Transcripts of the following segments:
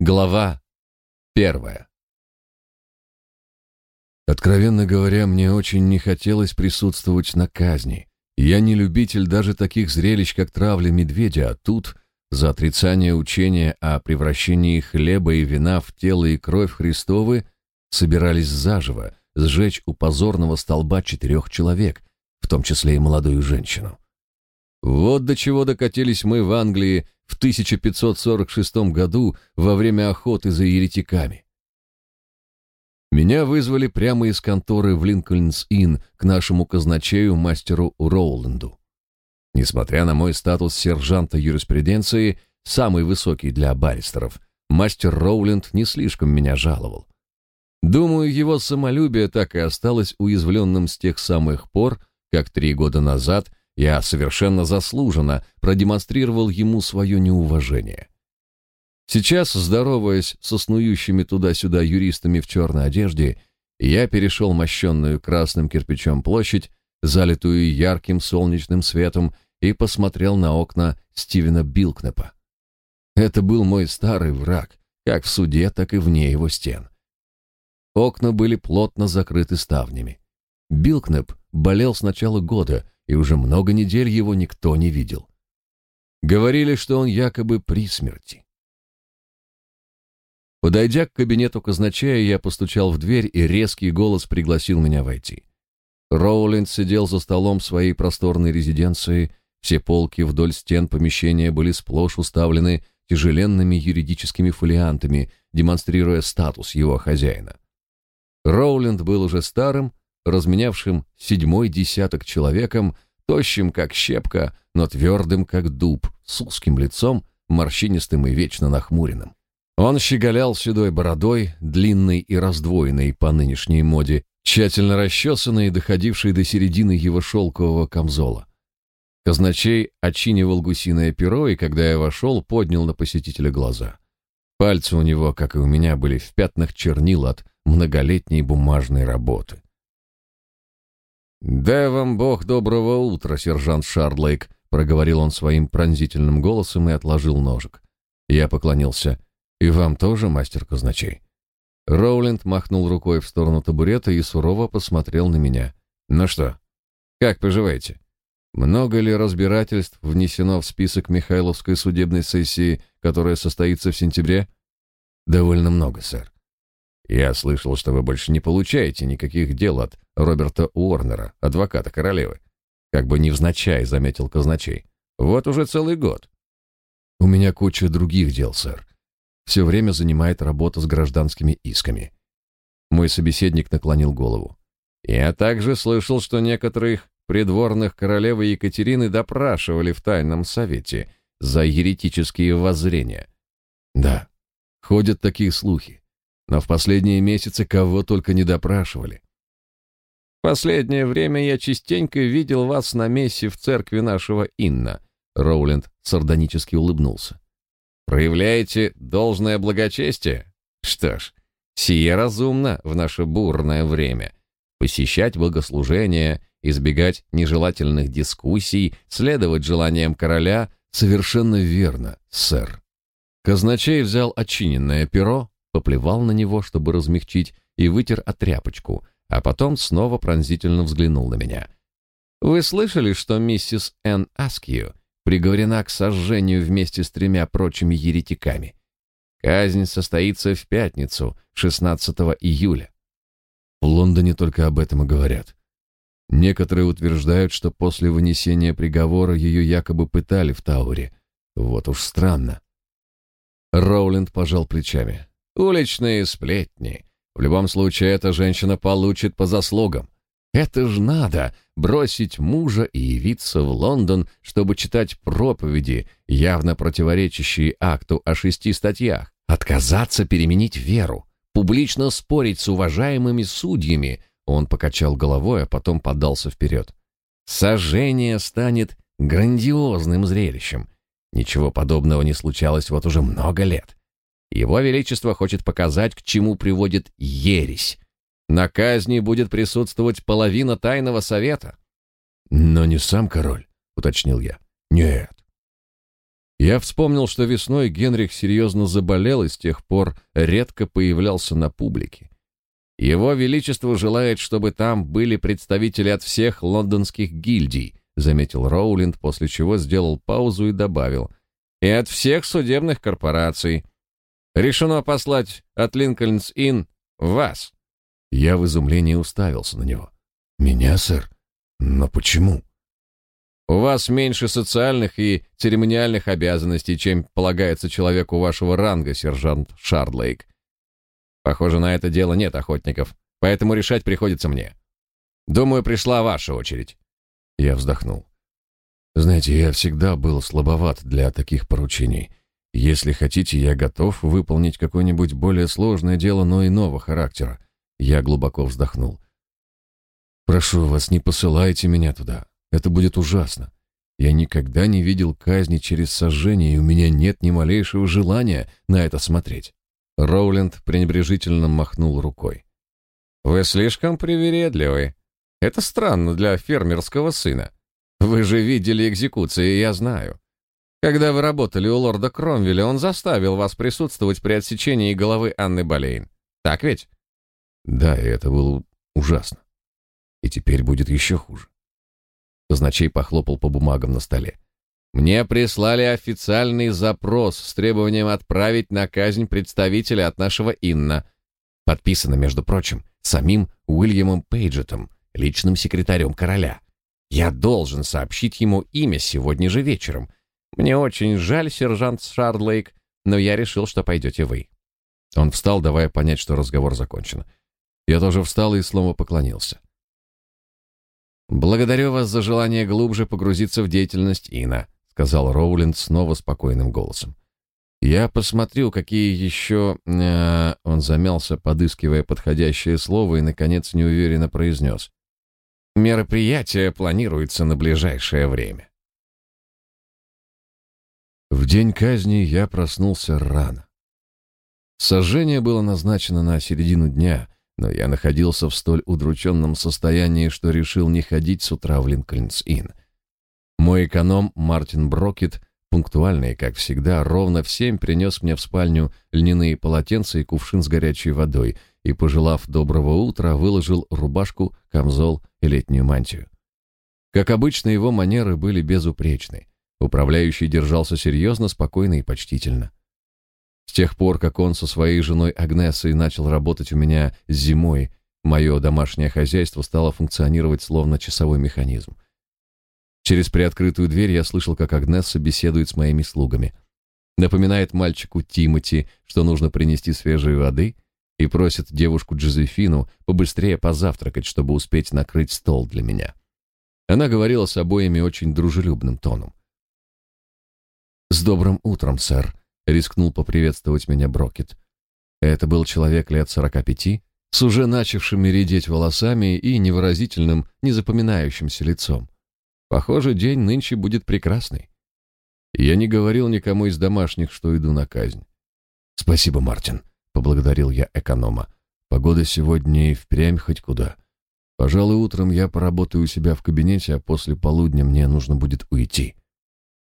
Глава первая. Откровенно говоря, мне очень не хотелось присутствовать на казни. Я не любитель даже таких зрелищ, как травля медведя, а тут за отрицание учения о превращении хлеба и вина в тело и кровь Христовы собирались заживо сжечь у позорного столба четырех человек, в том числе и молодую женщину. Вот до чего докатились мы в Англии в 1546 году во время охоты за еретиками. Меня вызвали прямо из конторы в Линкольнс-Инн к нашему казначею мастеру Роуланду. Несмотря на мой статус сержанта юриспруденции, самый высокий для баристеров, мастер Роуленд не слишком меня жаловал. Думаю, его самолюбие так и осталось уязвленным с тех самых пор, как три года назад – я совершенно заслуженно продемонстрировал ему свое неуважение. Сейчас, здороваясь со снующими туда-сюда юристами в черной одежде, я перешел мощенную красным кирпичом площадь, залитую ярким солнечным светом, и посмотрел на окна Стивена Билкнепа. Это был мой старый враг, как в суде, так и вне его стен. Окна были плотно закрыты ставнями. Билкнеп болел с начала года, и уже много недель его никто не видел. Говорили, что он якобы при смерти. Подойдя к кабинету казначея, я постучал в дверь, и резкий голос пригласил меня войти. Роулинд сидел за столом своей просторной резиденции, все полки вдоль стен помещения были сплошь уставлены тяжеленными юридическими фолиантами, демонстрируя статус его хозяина. Роуленд был уже старым, разменявшим седьмой десяток человеком, тощим как щепка, но твердым как дуб, с узким лицом, морщинистым и вечно нахмуренным. Он щеголял седой бородой, длинной и раздвоенной по нынешней моде, тщательно расчесанной и доходившей до середины его шелкового камзола. Казначей очинивал гусиное перо, и когда я вошел, поднял на посетителя глаза. Пальцы у него, как и у меня, были в пятнах чернил от многолетней бумажной работы. «Дай вам Бог доброго утра, сержант Шардлейк», — проговорил он своим пронзительным голосом и отложил ножик. Я поклонился. «И вам тоже, мастер казначей?» Роуленд махнул рукой в сторону табурета и сурово посмотрел на меня. «Ну что, как поживаете? Много ли разбирательств внесено в список Михайловской судебной сессии, которая состоится в сентябре?» «Довольно много, сэр. Я слышал, что вы больше не получаете никаких дел от Роберта Уорнера, адвоката королевы. Как бы невзначай, заметил казначей. Вот уже целый год. У меня куча других дел, сэр. Все время занимает работа с гражданскими исками. Мой собеседник наклонил голову. Я также слышал, что некоторых придворных королевы Екатерины допрашивали в тайном совете за еретические воззрения. Да, ходят такие слухи но в последние месяцы кого только не допрашивали. «Последнее время я частенько видел вас на мессе в церкви нашего Инна», Роуленд сардонически улыбнулся. «Проявляете должное благочестие? Что ж, сие разумно в наше бурное время. Посещать богослужения, избегать нежелательных дискуссий, следовать желаниям короля — совершенно верно, сэр». Казначей взял очиненное перо, поплевал на него, чтобы размягчить, и вытер от тряпочку, а потом снова пронзительно взглянул на меня. «Вы слышали, что миссис Энн Аскью приговорена к сожжению вместе с тремя прочими еретиками? Казнь состоится в пятницу, 16 июля». В Лондоне только об этом и говорят. Некоторые утверждают, что после вынесения приговора ее якобы пытали в Тауре. Вот уж странно. Роуленд пожал плечами. Уличные сплетни. В любом случае, эта женщина получит по заслугам. Это ж надо бросить мужа и явиться в Лондон, чтобы читать проповеди, явно противоречащие акту о шести статьях, отказаться переменить веру, публично спорить с уважаемыми судьями. Он покачал головой, а потом подался вперед. Сожжение станет грандиозным зрелищем. Ничего подобного не случалось вот уже много лет. Его Величество хочет показать, к чему приводит ересь. На казни будет присутствовать половина тайного совета. Но не сам король, уточнил я. Нет. Я вспомнил, что весной Генрих серьезно заболел и с тех пор редко появлялся на публике. Его величество желает, чтобы там были представители от всех лондонских гильдий, заметил Роулинд, после чего сделал паузу и добавил: и от всех судебных корпораций. Решено послать от Линкольнс-Инн вас. Я в изумлении уставился на него. Меня, сэр? Но почему? У вас меньше социальных и церемониальных обязанностей, чем полагается человеку вашего ранга, сержант Шардлейк. Похоже, на это дело нет охотников, поэтому решать приходится мне. Думаю, пришла ваша очередь. Я вздохнул. Знаете, я всегда был слабоват для таких поручений. Если хотите, я готов выполнить какое-нибудь более сложное дело, но иного характера. Я глубоко вздохнул. Прошу вас, не посылайте меня туда. Это будет ужасно. Я никогда не видел казни через сожжение, и у меня нет ни малейшего желания на это смотреть. Роуленд пренебрежительно махнул рукой. Вы слишком привередливы. Это странно для фермерского сына. Вы же видели экзекуции, я знаю. Когда вы работали у лорда Кромвеля, он заставил вас присутствовать при отсечении головы Анны Болейн. Так ведь? Да, и это было ужасно. И теперь будет еще хуже. Казначей похлопал по бумагам на столе. Мне прислали официальный запрос с требованием отправить на казнь представителя от нашего Инна. Подписано, между прочим, самим Уильямом Пейджетом, личным секретарем короля. Я должен сообщить ему имя сегодня же вечером. Мне очень жаль, сержант Шардлейк, но я решил, что пойдете вы. Он встал, давая понять, что разговор закончен. Я тоже встал и снова поклонился. Благодарю вас за желание глубже погрузиться в деятельность Ина, сказал Роулинд снова спокойным голосом. Я посмотрю, какие еще... Э, он замялся, подыскивая подходящее слово и наконец неуверенно произнес. Мероприятие планируется на ближайшее время. В день казни я проснулся рано. Сожжение было назначено на середину дня, но я находился в столь удрученном состоянии, что решил не ходить с утра в Линкольнс-Инн. Мой эконом Мартин Брокет, пунктуальный, как всегда, ровно в семь принес мне в спальню льняные полотенца и кувшин с горячей водой и, пожелав доброго утра, выложил рубашку, камзол и летнюю мантию. Как обычно, его манеры были безупречны. Управляющий держался серьезно, спокойно и почтительно. С тех пор, как он со своей женой Агнесой начал работать у меня зимой, мое домашнее хозяйство стало функционировать словно часовой механизм. Через приоткрытую дверь я слышал, как Агнесса беседует с моими слугами. Напоминает мальчику Тимоти, что нужно принести свежей воды, и просит девушку Джозефину побыстрее позавтракать, чтобы успеть накрыть стол для меня. Она говорила с обоими очень дружелюбным тоном. «С добрым утром, сэр», рискнул поприветствовать меня Брокет. Это был человек лет сорока пяти, с уже начавшими редеть волосами и невыразительным, незапоминающимся лицом. Похоже, день нынче будет прекрасный. Я не говорил никому из домашних, что иду на казнь. Спасибо, Мартин, поблагодарил я эконома. Погода сегодня и впрямь хоть куда. Пожалуй, утром я поработаю у себя в кабинете, а после полудня мне нужно будет уйти.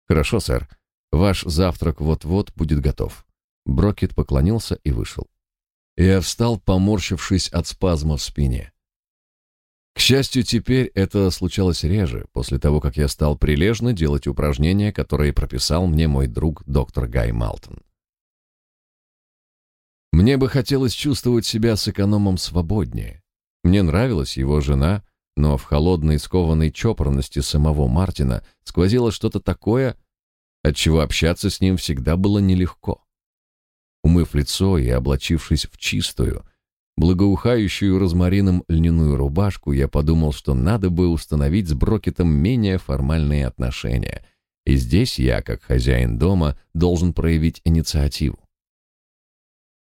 Хорошо, сэр. Ваш завтрак вот-вот будет готов. Брокет поклонился и вышел. Я встал, поморщившись от спазма в спине. К счастью, теперь это случалось реже, после того, как я стал прилежно делать упражнения, которые прописал мне мой друг доктор Гай Малтон. Мне бы хотелось чувствовать себя с экономом свободнее. Мне нравилась его жена, но в холодной скованной чопорности самого Мартина сквозило что-то такое, отчего общаться с ним всегда было нелегко. Умыв лицо и облачившись в чистую, благоухающую розмарином льняную рубашку, я подумал, что надо бы установить с Брокетом менее формальные отношения, и здесь я, как хозяин дома, должен проявить инициативу.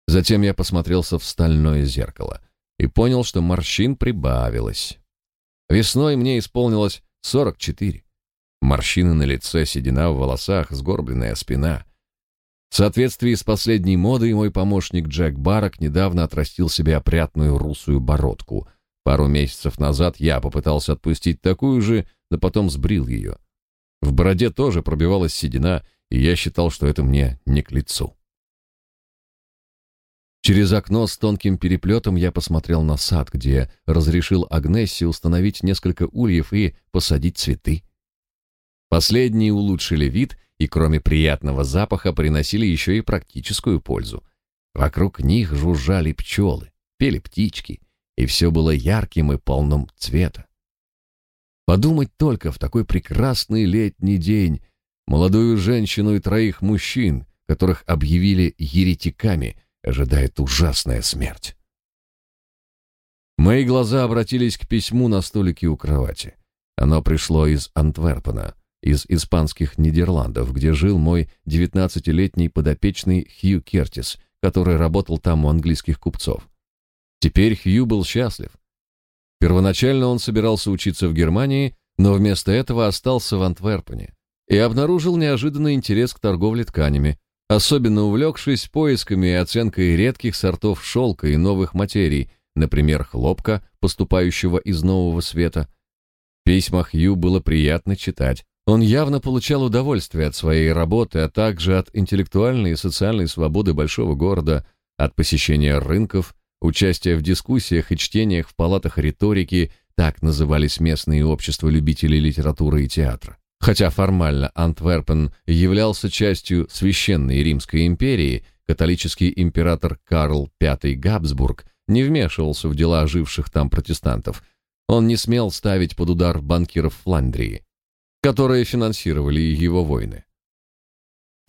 Затем я посмотрелся в стальное зеркало и понял, что морщин прибавилось. Весной мне исполнилось 44. Морщины на лице, седина в волосах, сгорбленная спина. В соответствии с последней модой мой помощник Джек Барак недавно отрастил себе опрятную русую бородку. Пару месяцев назад я попытался отпустить такую же, но потом сбрил ее. В бороде тоже пробивалась седина, и я считал, что это мне не к лицу. Через окно с тонким переплетом я посмотрел на сад, где разрешил Агнессе установить несколько ульев и посадить цветы. Последние улучшили вид и, кроме приятного запаха, приносили еще и практическую пользу. Вокруг них жужжали пчелы, пели птички, и все было ярким и полным цвета. Подумать только в такой прекрасный летний день молодую женщину и троих мужчин, которых объявили еретиками, ожидает ужасная смерть. Мои глаза обратились к письму на столике у кровати. Оно пришло из Антверпена, из испанских Нидерландов, где жил мой девятнадцатилетний подопечный Хью Кертис, который работал там у английских купцов. Теперь Хью был счастлив. Первоначально он собирался учиться в Германии, но вместо этого остался в Антверпене и обнаружил неожиданный интерес к торговле тканями, особенно увлекшись поисками и оценкой редких сортов шелка и новых материй, например, хлопка, поступающего из Нового Света. В письмах Ю было приятно читать. Он явно получал удовольствие от своей работы, а также от интеллектуальной и социальной свободы большого города, от посещения рынков, участия в дискуссиях и чтениях в палатах риторики, так назывались местные общества любителей литературы и театра. Хотя формально Антверпен являлся частью Священной Римской империи, католический император Карл V Габсбург не вмешивался в дела оживших там протестантов. Он не смел ставить под удар банкиров Фландрии, которые финансировали его войны.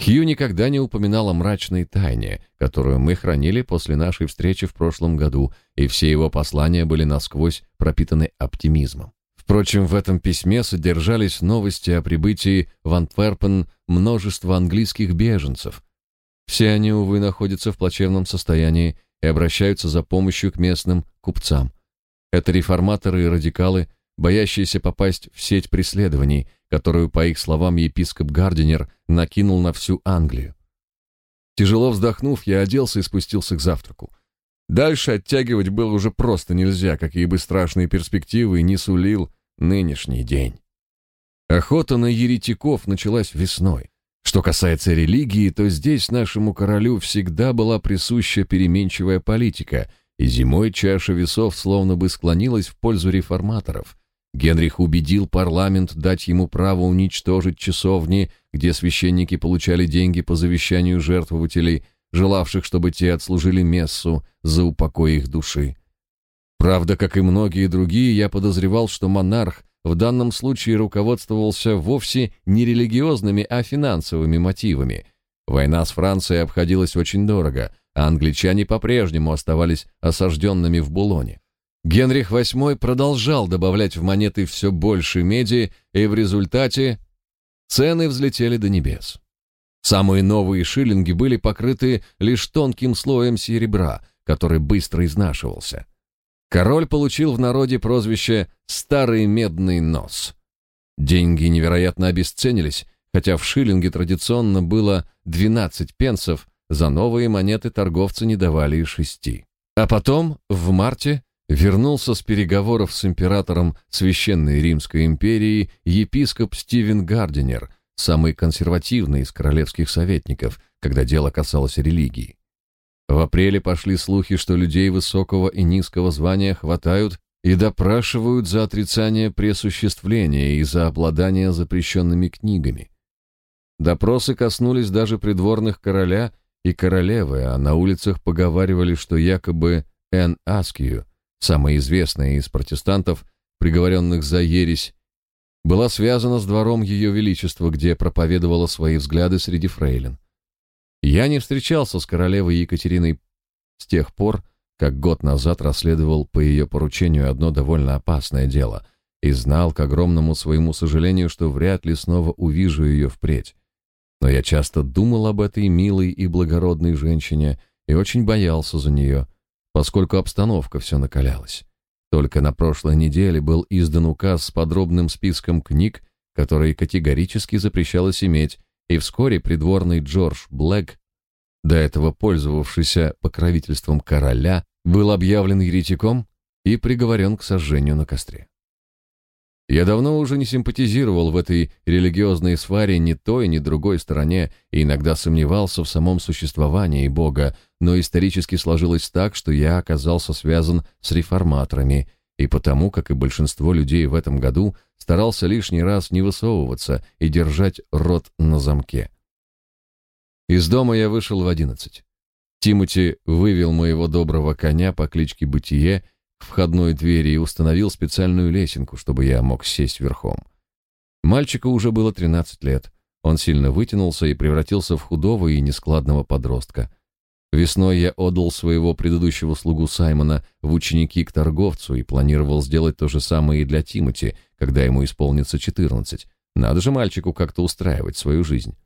Хью никогда не упоминал о мрачной тайне, которую мы хранили после нашей встречи в прошлом году, и все его послания были насквозь пропитаны оптимизмом. Впрочем, в этом письме содержались новости о прибытии в Антверпен множества английских беженцев. Все они, увы, находятся в плачевном состоянии и обращаются за помощью к местным купцам. Это реформаторы и радикалы, боящиеся попасть в сеть преследований, которую, по их словам, епископ Гардинер накинул на всю Англию. Тяжело вздохнув, я оделся и спустился к завтраку. Дальше оттягивать было уже просто нельзя, какие бы страшные перспективы не сулил нынешний день. Охота на еретиков началась весной. Что касается религии, то здесь нашему королю всегда была присуща переменчивая политика, и зимой чаша весов словно бы склонилась в пользу реформаторов. Генрих убедил парламент дать ему право уничтожить часовни, где священники получали деньги по завещанию жертвователей, желавших, чтобы те отслужили мессу за упокой их души. Правда, как и многие другие, я подозревал, что монарх в данном случае руководствовался вовсе не религиозными, а финансовыми мотивами. Война с Францией обходилась очень дорого, а англичане по-прежнему оставались осажденными в Булоне. Генрих VIII продолжал добавлять в монеты все больше меди, и в результате цены взлетели до небес. Самые новые шиллинги были покрыты лишь тонким слоем серебра, который быстро изнашивался. Король получил в народе прозвище «старый медный нос». Деньги невероятно обесценились, хотя в шиллинге традиционно было 12 пенсов, за новые монеты торговцы не давали и шести. А потом, в марте, вернулся с переговоров с императором Священной Римской империи епископ Стивен Гардинер – самый консервативный из королевских советников, когда дело касалось религии. В апреле пошли слухи, что людей высокого и низкого звания хватают и допрашивают за отрицание пресуществления и за обладание запрещенными книгами. Допросы коснулись даже придворных короля и королевы, а на улицах поговаривали, что якобы Эн Аскию, самая известная из протестантов, приговоренных за ересь, была связана с двором Ее Величества, где проповедовала свои взгляды среди фрейлин. Я не встречался с королевой Екатериной с тех пор, как год назад расследовал по ее поручению одно довольно опасное дело и знал, к огромному своему сожалению, что вряд ли снова увижу ее впредь. Но я часто думал об этой милой и благородной женщине и очень боялся за нее, поскольку обстановка все накалялась. Только на прошлой неделе был издан указ с подробным списком книг, которые категорически запрещалось иметь, и вскоре придворный Джордж Блэк, до этого пользовавшийся покровительством короля, был объявлен еретиком и приговорен к сожжению на костре. Я давно уже не симпатизировал в этой религиозной сваре ни той, ни другой стороне и иногда сомневался в самом существовании Бога, но исторически сложилось так, что я оказался связан с реформаторами, и потому, как и большинство людей в этом году, старался лишний раз не высовываться и держать рот на замке. Из дома я вышел в одиннадцать. Тимоти вывел моего доброго коня по кличке Бытие входной двери и установил специальную лесенку, чтобы я мог сесть верхом. Мальчику уже было 13 лет. Он сильно вытянулся и превратился в худого и нескладного подростка. Весной я отдал своего предыдущего слугу Саймона в ученики к торговцу и планировал сделать то же самое и для Тимоти, когда ему исполнится 14. Надо же мальчику как-то устраивать свою жизнь.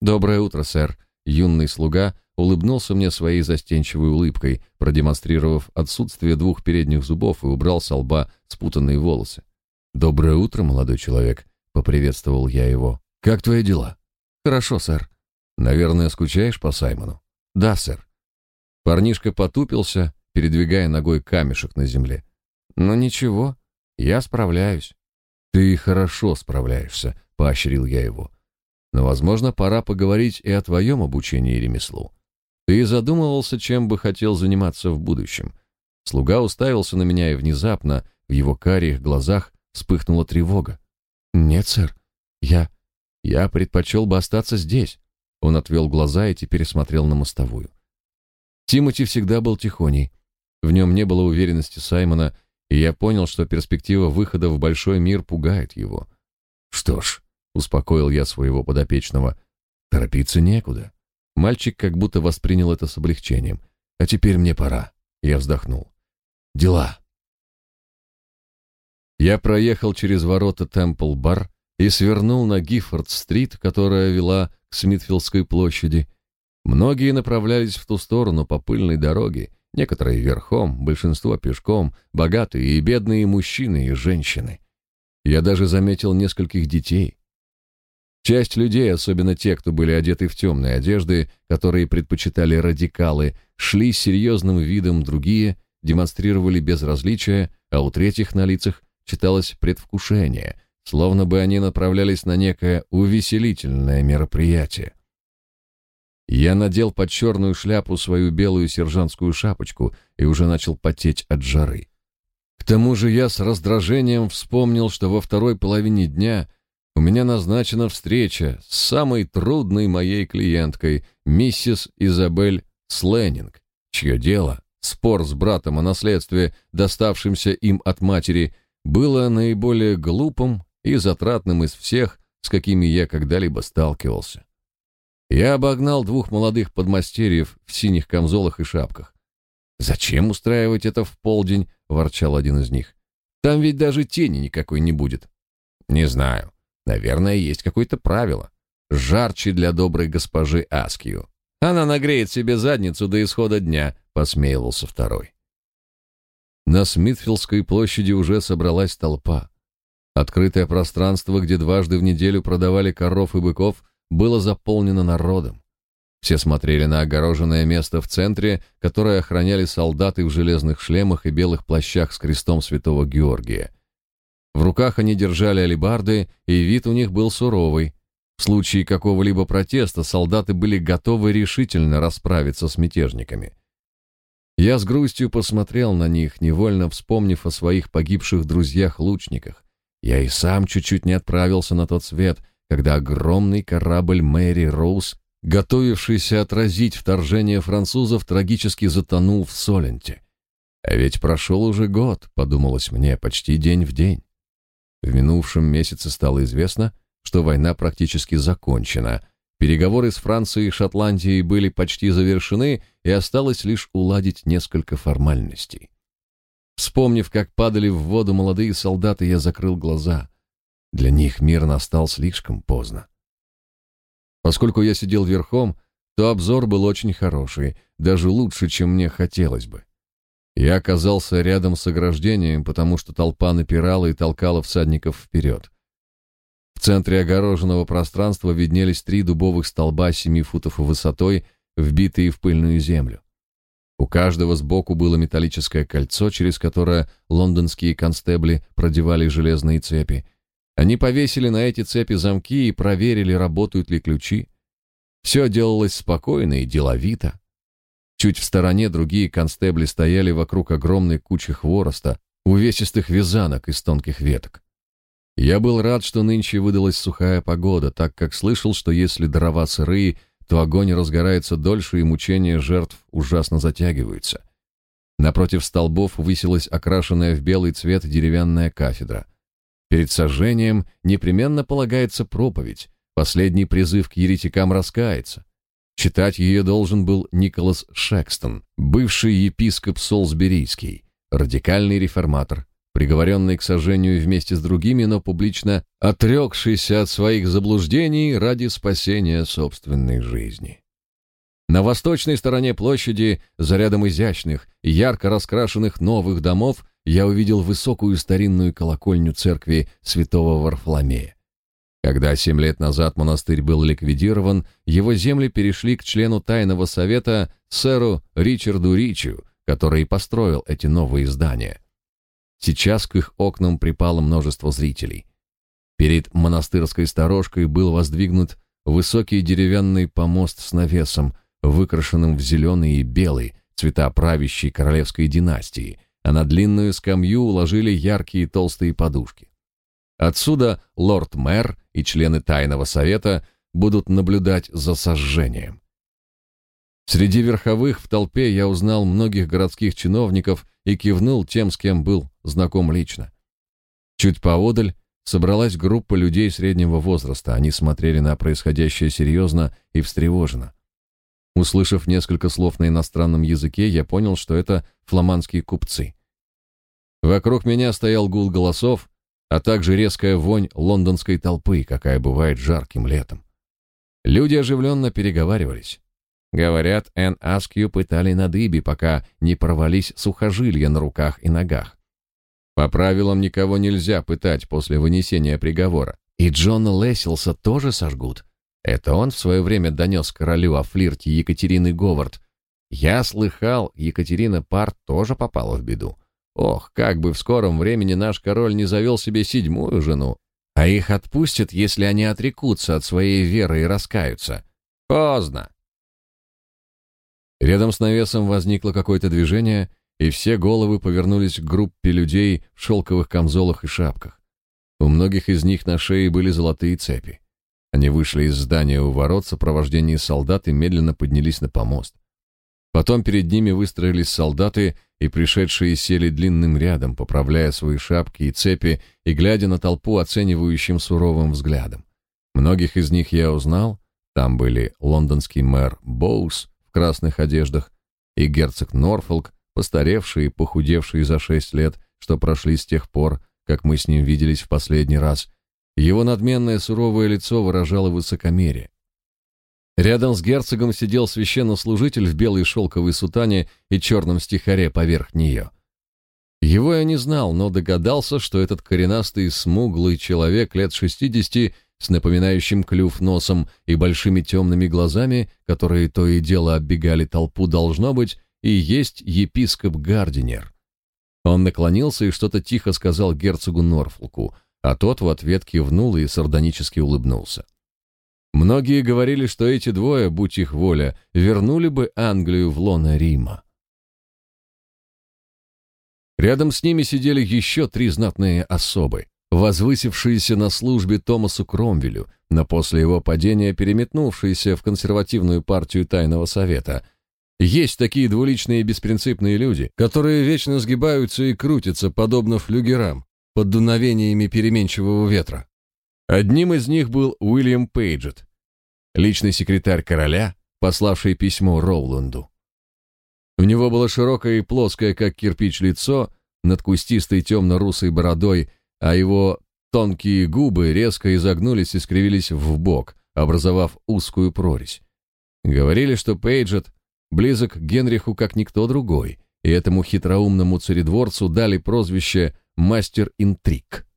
«Доброе утро, сэр!» Юный слуга улыбнулся мне своей застенчивой улыбкой, продемонстрировав отсутствие двух передних зубов и убрал с лба спутанные волосы. «Доброе утро, молодой человек!» — поприветствовал я его. «Как твои дела?» «Хорошо, сэр». «Наверное, скучаешь по Саймону?» «Да, сэр». Парнишка потупился, передвигая ногой камешек на земле. «Ну ничего, я справляюсь». «Ты хорошо справляешься», — поощрил я его. Но, возможно, пора поговорить и о твоем обучении ремеслу. Ты задумывался, чем бы хотел заниматься в будущем. Слуга уставился на меня, и внезапно в его карих глазах вспыхнула тревога. «Нет, сэр, я... я предпочел бы остаться здесь». Он отвел глаза и теперь смотрел на мостовую. Тимоти всегда был тихоней. В нем не было уверенности Саймона, и я понял, что перспектива выхода в большой мир пугает его. Что ж, успокоил я своего подопечного. Торопиться некуда. Мальчик как будто воспринял это с облегчением. А теперь мне пора. Я вздохнул. Дела. Я проехал через ворота Темпл-бар и свернул на Гиффорд-стрит, которая вела к Смитфилдской площади. Многие направлялись в ту сторону по пыльной дороге, некоторые верхом, большинство пешком, богатые и бедные мужчины и женщины. Я даже заметил нескольких детей. Часть людей, особенно те, кто были одеты в темные одежды, которые предпочитали радикалы, шли с серьезным видом, другие демонстрировали безразличие, а у третьих на лицах читалось предвкушение, словно бы они направлялись на некое увеселительное мероприятие. Я надел под черную шляпу свою белую сержантскую шапочку и уже начал потеть от жары. К тому же я с раздражением вспомнил, что во второй половине дня у меня назначена встреча с самой трудной моей клиенткой, миссис Изабель Сленнинг, чье дело, спор с братом о наследстве, доставшемся им от матери, было наиболее глупым и затратным из всех, с какими я когда-либо сталкивался. Я обогнал двух молодых подмастерьев в синих камзолах и шапках. «Зачем устраивать это в полдень?» — ворчал один из них. «Там ведь даже тени никакой не будет». «Не знаю. Наверное, есть какое-то правило. Жарче для доброй госпожи Аскью. Она нагреет себе задницу до исхода дня, посмеивался второй. На Смитфилдской площади уже собралась толпа. Открытое пространство, где дважды в неделю продавали коров и быков, было заполнено народом. Все смотрели на огороженное место в центре, которое охраняли солдаты в железных шлемах и белых плащах с крестом святого Георгия. В руках они держали алебарды, и вид у них был суровый. В случае какого-либо протеста солдаты были готовы решительно расправиться с мятежниками. Я с грустью посмотрел на них, невольно вспомнив о своих погибших друзьях-лучниках. Я и сам чуть-чуть не отправился на тот свет, когда огромный корабль Мэри Роуз, готовившийся отразить вторжение французов, трагически затонул в Соленте. А ведь прошел уже год, подумалось мне, почти день в день. В минувшем месяце стало известно, что война практически закончена. Переговоры с Францией и Шотландией были почти завершены, и осталось лишь уладить несколько формальностей. Вспомнив, как падали в воду молодые солдаты, я закрыл глаза. Для них мир настал слишком поздно. Поскольку я сидел верхом, то обзор был очень хороший, даже лучше, чем мне хотелось бы. Я оказался рядом с ограждением, потому что толпа напирала и толкала всадников вперед. В центре огороженного пространства виднелись три дубовых столба семи футов высотой, вбитые в пыльную землю. У каждого сбоку было металлическое кольцо, через которое лондонские констебли продевали железные цепи. Они повесили на эти цепи замки и проверили, работают ли ключи. Все делалось спокойно и деловито. Чуть в стороне другие констебли стояли вокруг огромной кучи хвороста, увесистых вязанок из тонких веток. Я был рад, что нынче выдалась сухая погода, так как слышал, что если дрова сырые, то огонь разгорается дольше и мучения жертв ужасно затягиваются. Напротив столбов высилась окрашенная в белый цвет деревянная кафедра. Перед сожжением непременно полагается проповедь, последний призыв к еретикам раскаяться. Читать ее должен был Николас Шекстон, бывший епископ Солсберийский, радикальный реформатор, приговоренный к сожжению вместе с другими, но публично отрекшийся от своих заблуждений ради спасения собственной жизни. На восточной стороне площади, за рядом изящных ярко раскрашенных новых домов, я увидел высокую старинную колокольню церкви святого Варфоломея. Когда семь лет назад монастырь был ликвидирован, его земли перешли к члену Тайного Совета сэру Ричарду Ричу, который построил эти новые здания. Сейчас к их окнам припало множество зрителей. Перед монастырской сторожкой был воздвигнут высокий деревянный помост с навесом, выкрашенным в зеленый и белый, цвета правящей королевской династии, а на длинную скамью уложили яркие толстые подушки. Отсюда лорд-мэр и члены тайного совета будут наблюдать за сожжением. Среди верховых в толпе я узнал многих городских чиновников и кивнул тем, с кем был знаком лично. Чуть поодаль собралась группа людей среднего возраста. Они смотрели на происходящее серьезно и встревоженно. Услышав несколько слов на иностранном языке, я понял, что это фламандские купцы. Вокруг меня стоял гул голосов, а также резкая вонь лондонской толпы, какая бывает жарким летом. Люди оживленно переговаривались. Говорят, Энн Аскью пытали на дыбе, пока не порвались сухожилия на руках и ногах. По правилам никого нельзя пытать после вынесения приговора. И Джона Лесилса тоже сожгут. Это он в свое время донес королю о флирте Екатерины Говард. Я слыхал, Екатерина Парт тоже попала в беду. Ох, как бы в скором времени наш король не завел себе седьмую жену. А их отпустят, если они отрекутся от своей веры и раскаются. Поздно. Рядом с навесом возникло какое-то движение, и все головы повернулись к группе людей в шелковых камзолах и шапках. У многих из них на шее были золотые цепи. Они вышли из здания у ворот в сопровождении солдат и медленно поднялись на помост. Потом перед ними выстроились солдаты, и пришедшие сели длинным рядом, поправляя свои шапки и цепи и глядя на толпу оценивающим суровым взглядом. Многих из них я узнал. Там были лондонский мэр Боус, в красных одеждах, и герцог Норфолк, постаревший и похудевший за шесть лет, что прошли с тех пор, как мы с ним виделись в последний раз. Его надменное суровое лицо выражало высокомерие. Рядом с герцогом сидел священнослужитель в белой шелковой сутане и черном стихаре поверх нее. Его я не знал, но догадался, что этот коренастый, смуглый человек лет шестидесяти с напоминающим клюв носом и большими темными глазами, которые то и дело оббегали толпу, должно быть, и есть епископ Гардинер. Он наклонился и что-то тихо сказал герцогу Норфолку, а тот в ответ кивнул и сардонически улыбнулся. Многие говорили, что эти двое, будь их воля, вернули бы Англию в лоно Рима. Рядом с ними сидели еще три знатные особы возвысившийся на службе Томасу Кромвелю, но после его падения переметнувшийся в консервативную партию Тайного Совета. Есть такие двуличные и беспринципные люди, которые вечно сгибаются и крутятся, подобно флюгерам, под дуновениями переменчивого ветра. Одним из них был Уильям Пейджет, личный секретарь короля, пославший письмо Роуланду. У него было широкое и плоское, как кирпич, лицо, над кустистой темно-русой бородой а его тонкие губы резко изогнулись и скривились в бок, образовав узкую прорезь. Говорили, что Пейджет близок к Генриху как никто другой, и этому хитроумному царедворцу дали прозвище «мастер интриг».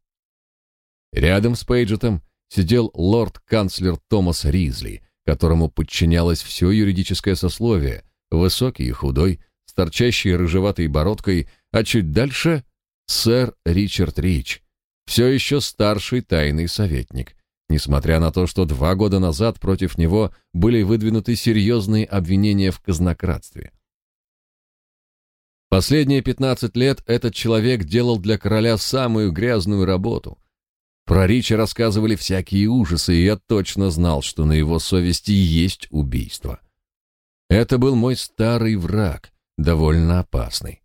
Рядом с Пейджетом сидел лорд-канцлер Томас Ризли, которому подчинялось все юридическое сословие, высокий и худой, с торчащей рыжеватой бородкой, а чуть дальше — сэр Ричард Рич, все еще старший тайный советник, несмотря на то, что два года назад против него были выдвинуты серьезные обвинения в казнократстве. Последние 15 лет этот человек делал для короля самую грязную работу. Про Рича рассказывали всякие ужасы, и я точно знал, что на его совести есть убийство. Это был мой старый враг, довольно опасный.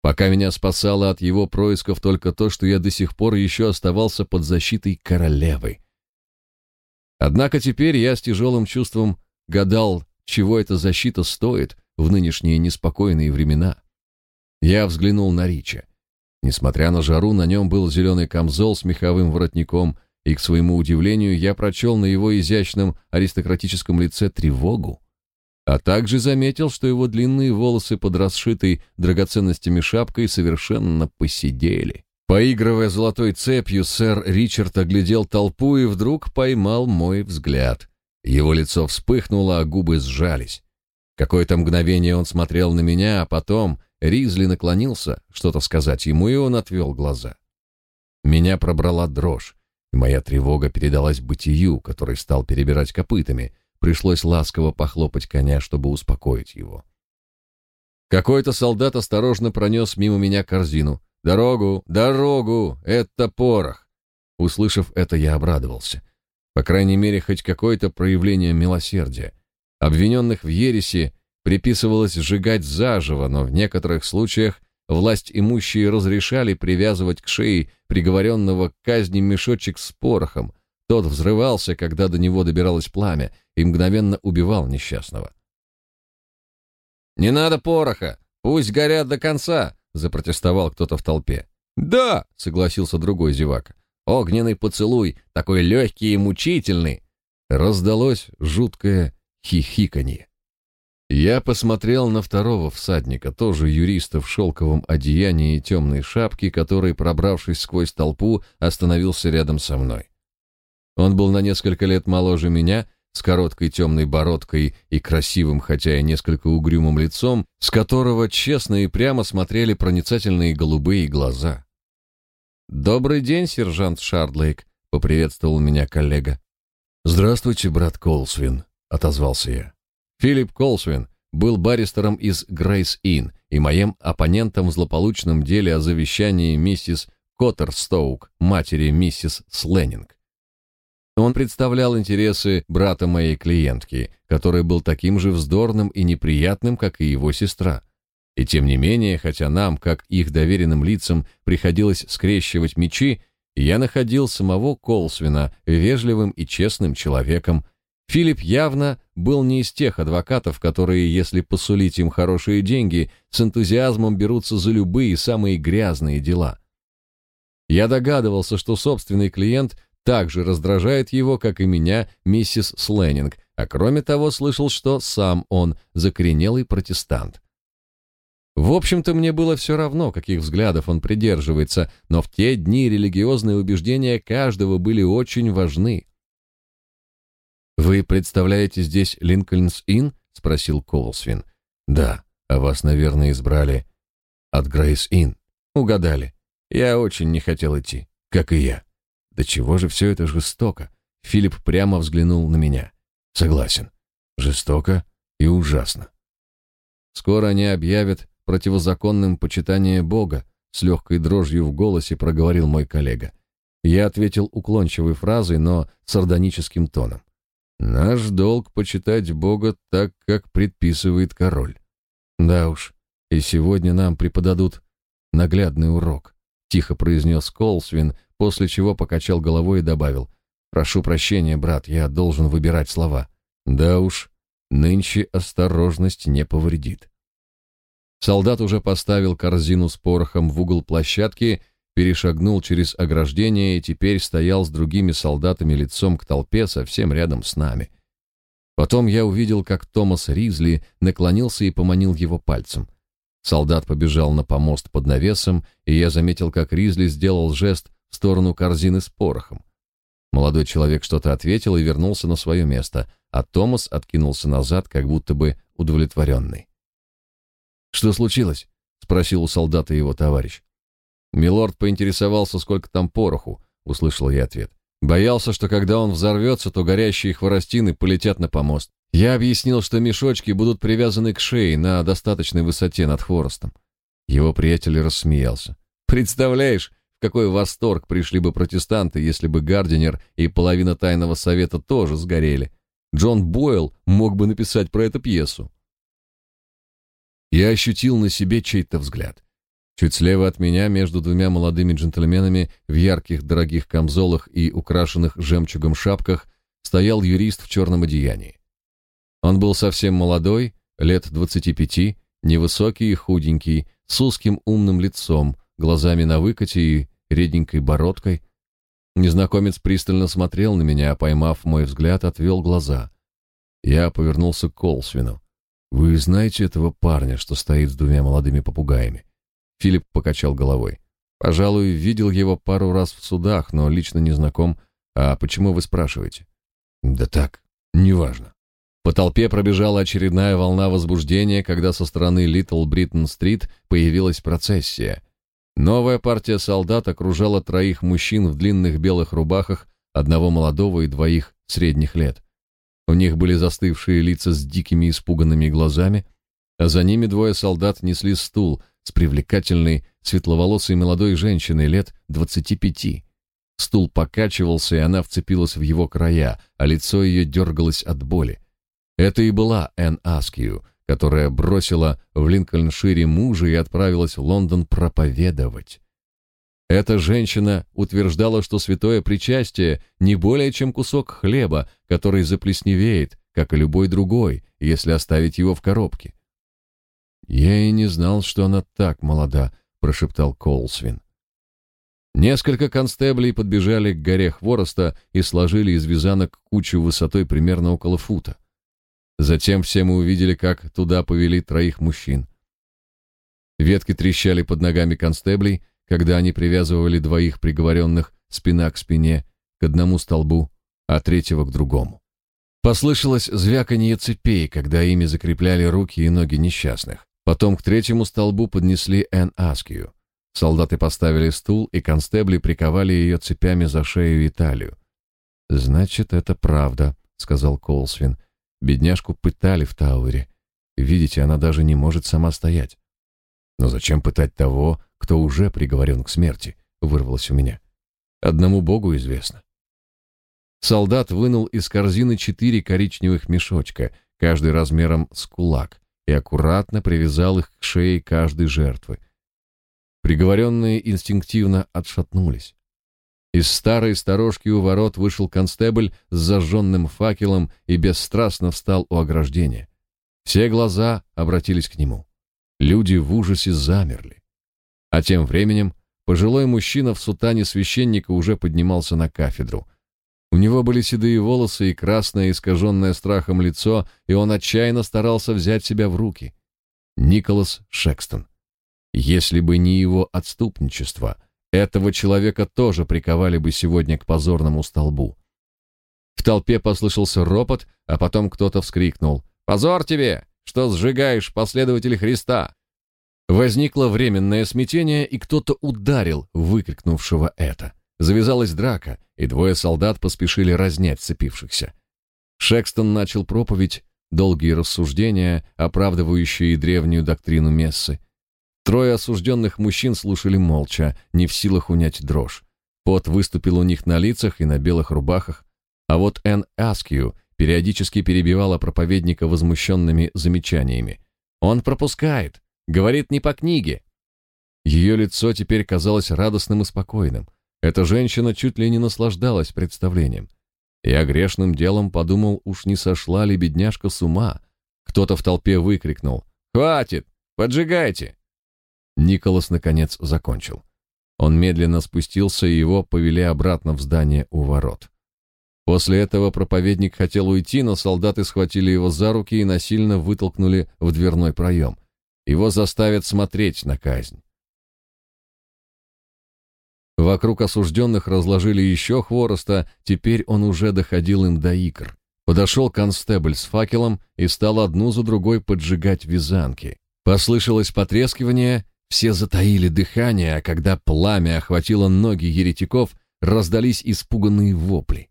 Пока меня спасало от его происков только то, что я до сих пор еще оставался под защитой королевы. Однако теперь я с тяжелым чувством гадал, чего эта защита стоит в нынешние неспокойные времена. Я взглянул на Рича. Несмотря на жару, на нем был зеленый камзол с меховым воротником, и, к своему удивлению, я прочел на его изящном аристократическом лице тревогу, а также заметил, что его длинные волосы под расшитой драгоценностями шапкой совершенно посидели. Поигрывая золотой цепью, сэр Ричард оглядел толпу и вдруг поймал мой взгляд. Его лицо вспыхнуло, а губы сжались. Какое-то мгновение он смотрел на меня, а потом Ризли наклонился что-то сказать ему, и он отвел глаза. Меня пробрала дрожь, и моя тревога передалась бытию, который стал перебирать копытами. Пришлось ласково похлопать коня, чтобы успокоить его. Какой-то солдат осторожно пронес мимо меня корзину. «Дорогу! Дорогу! Это порох!» Услышав это, я обрадовался. По крайней мере, хоть какое-то проявление милосердия. Обвиненных в ереси приписывалось сжигать заживо, но в некоторых случаях власть имущие разрешали привязывать к шее приговоренного к казни мешочек с порохом. Тот взрывался, когда до него добиралось пламя, и мгновенно убивал несчастного. «Не надо пороха! Пусть горят до конца!» — запротестовал кто-то в толпе. «Да!» — согласился другой зевак. «Огненный поцелуй, такой легкий и мучительный!» Раздалось жуткое хихиканье. Я посмотрел на второго всадника, тоже юриста в шелковом одеянии и темной шапке, который, пробравшись сквозь толпу, остановился рядом со мной. Он был на несколько лет моложе меня, с короткой темной бородкой и красивым, хотя и несколько угрюмым лицом, с которого честно и прямо смотрели проницательные голубые глаза. «Добрый день, сержант Шардлейк», — поприветствовал меня коллега. «Здравствуйте, брат Колсвин», — отозвался я. Филипп Колсвин был баристером из Грейс-Инн и моим оппонентом в злополучном деле о завещании миссис Коттерстоук, матери миссис Сленнинг. Он представлял интересы брата моей клиентки, который был таким же вздорным и неприятным, как и его сестра. И тем не менее, хотя нам, как их доверенным лицам, приходилось скрещивать мечи, я находил самого Колсвина вежливым и честным человеком, Филипп явно был не из тех адвокатов, которые, если посулить им хорошие деньги, с энтузиазмом берутся за любые самые грязные дела. Я догадывался, что собственный клиент также раздражает его, как и меня, миссис Сленнинг, а кроме того слышал, что сам он закоренелый протестант. В общем-то, мне было все равно, каких взглядов он придерживается, но в те дни религиозные убеждения каждого были очень важны. «Вы представляете здесь Линкольнс-Инн?» — спросил Коулсвин. «Да, а вас, наверное, избрали от Грейс-Инн. Угадали. Я очень не хотел идти, как и я. Да чего же все это жестоко?» Филипп прямо взглянул на меня. «Согласен. Жестоко и ужасно. Скоро они объявят противозаконным почитание Бога», с легкой дрожью в голосе проговорил мой коллега. Я ответил уклончивой фразой, но сардоническим тоном. Наш долг почитать Бога так, как предписывает король. Да уж, и сегодня нам преподадут наглядный урок, тихо произнес Колсвин, после чего покачал головой и добавил: "Прошу прощения, брат, я должен выбирать слова. Да уж, нынче осторожность не повредит". Солдат уже поставил корзину с порохом в угол площадки перешагнул через ограждение и теперь стоял с другими солдатами лицом к толпе совсем рядом с нами. Потом я увидел, как Томас Ризли наклонился и поманил его пальцем. Солдат побежал на помост под навесом, и я заметил, как Ризли сделал жест в сторону корзины с порохом. Молодой человек что-то ответил и вернулся на свое место, а Томас откинулся назад, как будто бы удовлетворенный. «Что случилось?» — спросил у солдата его товарищ. Милорд поинтересовался, сколько там пороху, — услышал я ответ. Боялся, что когда он взорвется, то горящие хворостины полетят на помост. Я объяснил, что мешочки будут привязаны к шее на достаточной высоте над хворостом. Его приятель рассмеялся. «Представляешь, в какой восторг пришли бы протестанты, если бы Гардинер и половина тайного совета тоже сгорели. Джон Бойл мог бы написать про это пьесу». Я ощутил на себе чей-то взгляд. Чуть слева от меня, между двумя молодыми джентльменами в ярких дорогих камзолах и украшенных жемчугом шапках, стоял юрист в черном одеянии. Он был совсем молодой, лет двадцати пяти, невысокий и худенький, с узким умным лицом, глазами на выкате и реденькой бородкой. Незнакомец пристально смотрел на меня, а поймав мой взгляд, отвел глаза. Я повернулся к Колсвину. «Вы знаете этого парня, что стоит с двумя молодыми попугаями?» Филипп покачал головой. Пожалуй, видел его пару раз в судах, но лично не знаком. А почему вы спрашиваете? Да так, неважно. По толпе пробежала очередная волна возбуждения, когда со стороны Литл Бриттон-стрит появилась процессия. Новая партия солдат окружала троих мужчин в длинных белых рубахах, одного молодого и двоих средних лет. У них были застывшие лица с дикими испуганными глазами, а за ними двое солдат несли стул — с привлекательной, светловолосой молодой женщиной лет двадцати пяти. Стул покачивался, и она вцепилась в его края, а лицо ее дергалось от боли. Это и была Энн Аскью, которая бросила в Линкольншире мужа и отправилась в Лондон проповедовать. Эта женщина утверждала, что святое причастие не более чем кусок хлеба, который заплесневеет, как и любой другой, если оставить его в коробке. «Я и не знал, что она так молода», — прошептал Колсвин. Несколько констеблей подбежали к горе хвороста и сложили из вязанок кучу высотой примерно около фута. Затем все мы увидели, как туда повели троих мужчин. Ветки трещали под ногами констеблей, когда они привязывали двоих приговоренных спина к спине, к одному столбу, а третьего к другому. Послышалось звяканье цепей, когда ими закрепляли руки и ноги несчастных. Потом к третьему столбу поднесли Энн Аскию. Солдаты поставили стул, и констебли приковали ее цепями за шею и талию. «Значит, это правда», — сказал Колсвин. «Бедняжку пытали в Тауэре. Видите, она даже не может сама стоять». «Но зачем пытать того, кто уже приговорен к смерти?» — вырвалось у меня. «Одному Богу известно». Солдат вынул из корзины четыре коричневых мешочка, каждый размером с кулак и аккуратно привязал их к шее каждой жертвы. Приговоренные инстинктивно отшатнулись. Из старой сторожки у ворот вышел констебль с зажженным факелом и бесстрастно встал у ограждения. Все глаза обратились к нему. Люди в ужасе замерли. А тем временем пожилой мужчина в сутане священника уже поднимался на кафедру. У него были седые волосы и красное, искаженное страхом лицо, и он отчаянно старался взять себя в руки. Николас Шекстон. Если бы не его отступничество, этого человека тоже приковали бы сегодня к позорному столбу. В толпе послышался ропот, а потом кто-то вскрикнул «Позор тебе, что сжигаешь последователей Христа!» Возникло временное смятение, и кто-то ударил выкрикнувшего это. Завязалась драка, и двое солдат поспешили разнять цепившихся. Шекстон начал проповедь, долгие рассуждения, оправдывающие древнюю доктрину Мессы. Трое осужденных мужчин слушали молча, не в силах унять дрожь. Пот выступил у них на лицах и на белых рубахах, а вот Энн Аскью периодически перебивала проповедника возмущенными замечаниями. «Он пропускает! Говорит не по книге!» Ее лицо теперь казалось радостным и спокойным. Эта женщина чуть ли не наслаждалась представлением. Я грешным делом подумал, уж не сошла ли бедняжка с ума. Кто-то в толпе выкрикнул «Хватит! Поджигайте!» Николас, наконец, закончил. Он медленно спустился, и его повели обратно в здание у ворот. После этого проповедник хотел уйти, но солдаты схватили его за руки и насильно вытолкнули в дверной проем. Его заставят смотреть на казнь. Вокруг осужденных разложили еще хвороста, теперь он уже доходил им до икр. Подошел констебль с факелом и стал одну за другой поджигать вязанки. Послышалось потрескивание, все затаили дыхание, а когда пламя охватило ноги еретиков, раздались испуганные вопли.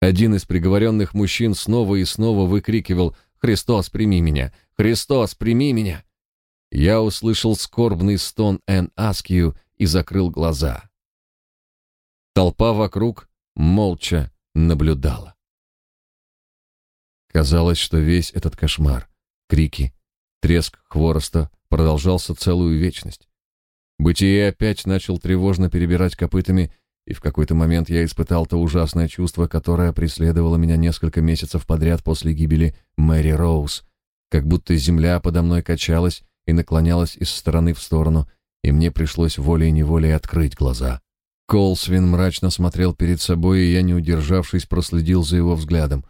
Один из приговоренных мужчин снова и снова выкрикивал «Христос, прими меня! Христос, прими меня!» Я услышал скорбный стон Эн Аскию и закрыл глаза. Толпа вокруг молча наблюдала. Казалось, что весь этот кошмар, крики, треск хвороста продолжался целую вечность. Бытие опять начал тревожно перебирать копытами, и в какой-то момент я испытал то ужасное чувство, которое преследовало меня несколько месяцев подряд после гибели Мэри Роуз, как будто земля подо мной качалась и наклонялась из стороны в сторону, и мне пришлось волей-неволей открыть глаза. Колсвин мрачно смотрел перед собой, и я, не удержавшись, проследил за его взглядом.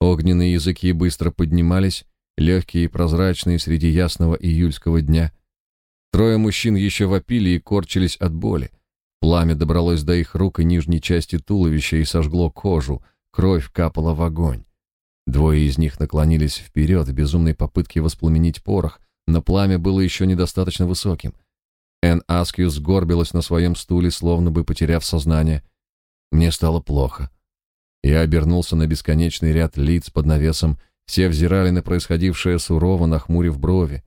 Огненные языки быстро поднимались, легкие и прозрачные среди ясного июльского дня. Трое мужчин еще вопили и корчились от боли. Пламя добралось до их рук и нижней части туловища и сожгло кожу, кровь капала в огонь. Двое из них наклонились вперед в безумной попытке воспламенить порох, но пламя было еще недостаточно высоким. Эн Аскью сгорбилась на своем стуле, словно бы потеряв сознание. Мне стало плохо. Я обернулся на бесконечный ряд лиц под навесом, все взирали на происходившее сурово, нахмурив брови.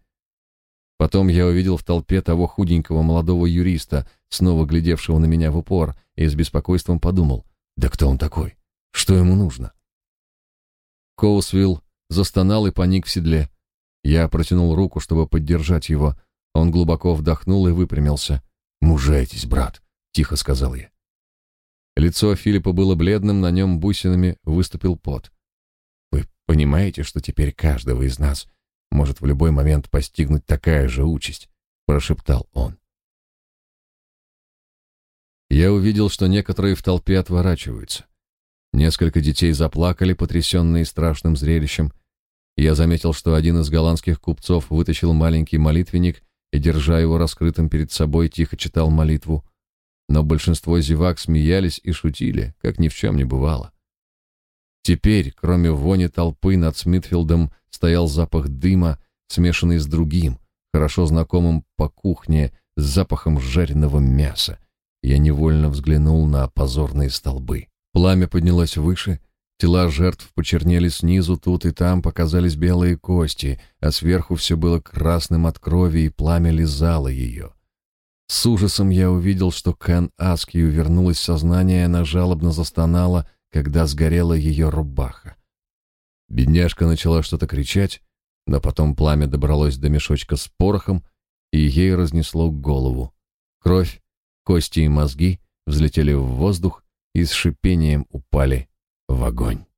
Потом я увидел в толпе того худенького молодого юриста, снова глядевшего на меня в упор, и с беспокойством подумал, да кто он такой? Что ему нужно? Коусвилл застонал и паник в седле. Я протянул руку, чтобы поддержать его. Он глубоко вдохнул и выпрямился. «Мужайтесь, брат», — тихо сказал я. Лицо Филиппа было бледным, на нем бусинами выступил пот. Вы понимаете, что теперь каждого из нас может в любой момент постигнуть такая же участь, прошептал он. Я увидел, что некоторые в толпе отворачиваются. Несколько детей заплакали, потрясенные страшным зрелищем. Я заметил, что один из голландских купцов вытащил маленький молитвенник и, держа его раскрытым перед собой, тихо читал молитву но большинство зевак смеялись и шутили, как ни в чем не бывало. Теперь, кроме вони толпы, над Смитфилдом стоял запах дыма, смешанный с другим, хорошо знакомым по кухне, с запахом жареного мяса. Я невольно взглянул на позорные столбы. Пламя поднялось выше, тела жертв почернели снизу, тут и там показались белые кости, а сверху все было красным от крови, и пламя лизало ее. С ужасом я увидел, что Кен Аскью вернулось сознание, и она жалобно застонала, когда сгорела ее рубаха. Бедняжка начала что-то кричать, но потом пламя добралось до мешочка с порохом, и ей разнесло голову. Кровь, кости и мозги взлетели в воздух и с шипением упали огонь.